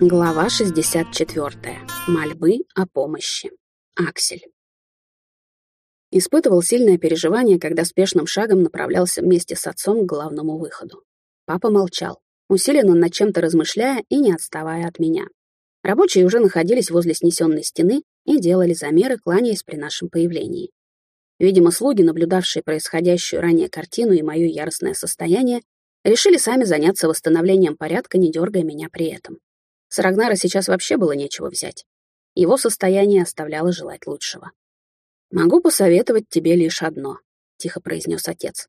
Глава 64. Мольбы о помощи. Аксель. Испытывал сильное переживание, когда спешным шагом направлялся вместе с отцом к главному выходу. Папа молчал, усиленно над чем-то размышляя и не отставая от меня. Рабочие уже находились возле снесенной стены и делали замеры, кланяясь при нашем появлении. Видимо, слуги, наблюдавшие происходящую ранее картину и мое яростное состояние, решили сами заняться восстановлением порядка, не дергая меня при этом. С Рагнара сейчас вообще было нечего взять. Его состояние оставляло желать лучшего. «Могу посоветовать тебе лишь одно», — тихо произнес отец.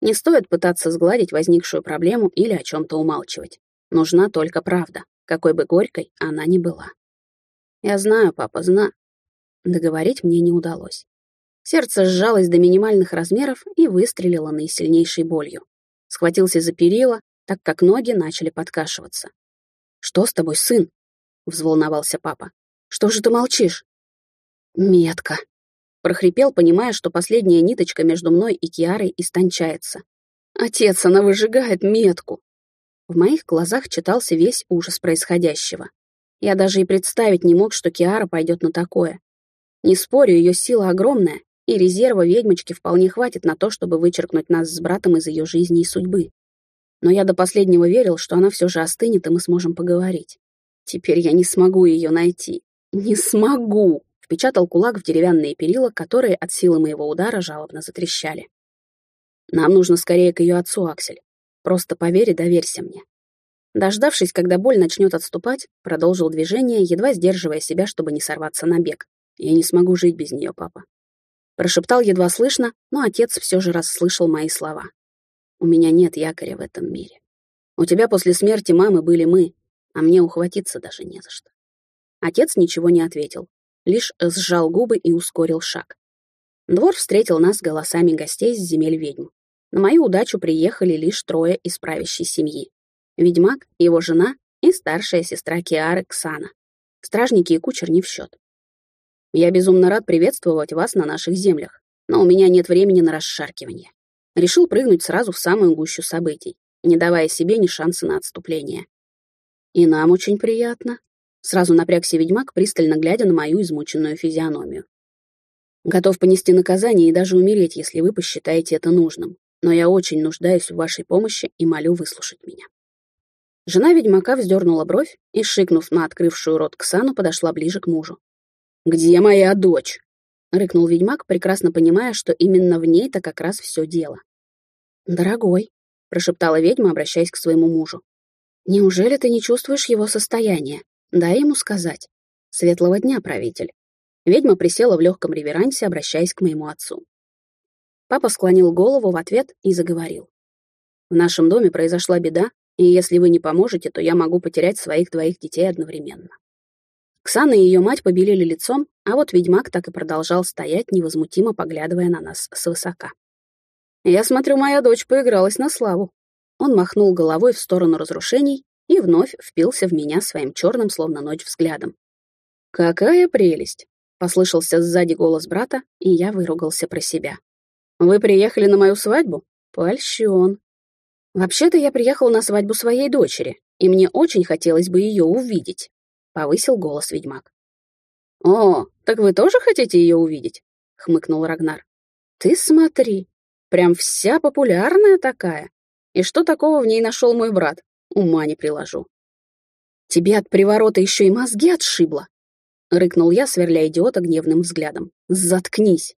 «Не стоит пытаться сгладить возникшую проблему или о чем-то умалчивать. Нужна только правда, какой бы горькой она ни была». «Я знаю, папа, зна...» Договорить мне не удалось. Сердце сжалось до минимальных размеров и выстрелило наисильнейшей болью. Схватился за перила, так как ноги начали подкашиваться. «Что с тобой, сын?» — взволновался папа. «Что же ты молчишь?» «Метка», — прохрипел, понимая, что последняя ниточка между мной и Киарой истончается. «Отец, она выжигает метку!» В моих глазах читался весь ужас происходящего. Я даже и представить не мог, что Киара пойдет на такое. Не спорю, ее сила огромная, и резерва ведьмочки вполне хватит на то, чтобы вычеркнуть нас с братом из ее жизни и судьбы но я до последнего верил, что она все же остынет, и мы сможем поговорить. Теперь я не смогу ее найти. Не смогу! Впечатал кулак в деревянные перила, которые от силы моего удара жалобно затрещали. Нам нужно скорее к ее отцу, Аксель. Просто поверь и доверься мне. Дождавшись, когда боль начнет отступать, продолжил движение, едва сдерживая себя, чтобы не сорваться на бег. Я не смогу жить без нее, папа. Прошептал едва слышно, но отец все же расслышал мои слова. У меня нет якоря в этом мире. У тебя после смерти мамы были мы, а мне ухватиться даже не за что. Отец ничего не ответил, лишь сжал губы и ускорил шаг. Двор встретил нас голосами гостей с земель ведьм. На мою удачу приехали лишь трое из правящей семьи. Ведьмак, его жена и старшая сестра Киары Ксана. Стражники и кучер не в счет. Я безумно рад приветствовать вас на наших землях, но у меня нет времени на расшаркивание. Решил прыгнуть сразу в самую гущу событий, не давая себе ни шанса на отступление. «И нам очень приятно», — сразу напрягся ведьмак, пристально глядя на мою измученную физиономию. «Готов понести наказание и даже умереть, если вы посчитаете это нужным, но я очень нуждаюсь в вашей помощи и молю выслушать меня». Жена ведьмака вздернула бровь и, шикнув на открывшую рот Ксану, подошла ближе к мужу. «Где моя дочь?» — рыкнул ведьмак, прекрасно понимая, что именно в ней-то как раз все дело. «Дорогой», — прошептала ведьма, обращаясь к своему мужу, «неужели ты не чувствуешь его состояние? Дай ему сказать. Светлого дня, правитель». Ведьма присела в легком реверансе, обращаясь к моему отцу. Папа склонил голову в ответ и заговорил. «В нашем доме произошла беда, и если вы не поможете, то я могу потерять своих двоих детей одновременно». Ксана и ее мать побелели лицом, а вот ведьмак так и продолжал стоять, невозмутимо поглядывая на нас свысока. «Я смотрю, моя дочь поигралась на славу». Он махнул головой в сторону разрушений и вновь впился в меня своим черным, словно ночь, взглядом. «Какая прелесть!» — послышался сзади голос брата, и я выругался про себя. «Вы приехали на мою свадьбу? Польщен!» «Вообще-то я приехал на свадьбу своей дочери, и мне очень хотелось бы ее увидеть повысил голос ведьмак. «О, так вы тоже хотите ее увидеть?» — хмыкнул Рагнар. «Ты смотри, прям вся популярная такая. И что такого в ней нашел мой брат? Ума не приложу». «Тебе от приворота еще и мозги отшибло!» — рыкнул я, сверля идиота гневным взглядом. «Заткнись!»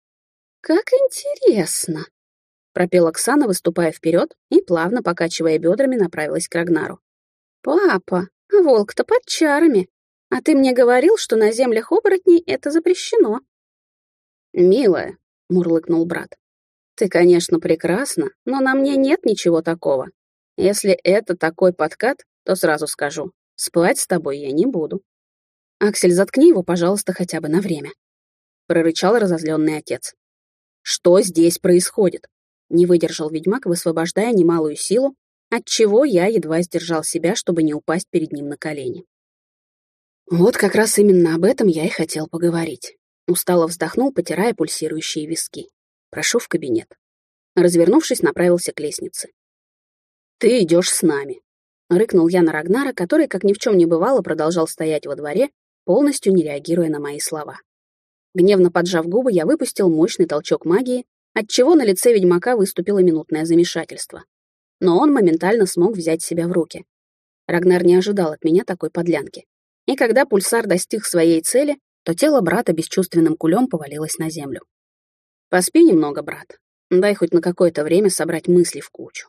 «Как интересно!» — пропела Оксана, выступая вперед и, плавно покачивая бедрами, направилась к Рагнару. «Папа, а волк-то под чарами. А ты мне говорил, что на землях оборотней это запрещено. Милая, мурлыкнул брат. Ты, конечно, прекрасна, но на мне нет ничего такого. Если это такой подкат, то сразу скажу, спать с тобой я не буду. Аксель, заткни его, пожалуйста, хотя бы на время. Прорычал разозленный отец. Что здесь происходит? Не выдержал ведьмак, высвобождая немалую силу, отчего я едва сдержал себя, чтобы не упасть перед ним на колени. Вот как раз именно об этом я и хотел поговорить. Устало вздохнул, потирая пульсирующие виски. Прошу в кабинет. Развернувшись, направился к лестнице. Ты идешь с нами. — рыкнул я на Рагнара, который, как ни в чем не бывало, продолжал стоять во дворе, полностью не реагируя на мои слова. Гневно поджав губы, я выпустил мощный толчок магии, отчего на лице ведьмака выступило минутное замешательство. Но он моментально смог взять себя в руки. Рагнар не ожидал от меня такой подлянки. И когда пульсар достиг своей цели, то тело брата бесчувственным кулем повалилось на землю. «Поспи немного, брат. Дай хоть на какое-то время собрать мысли в кучу».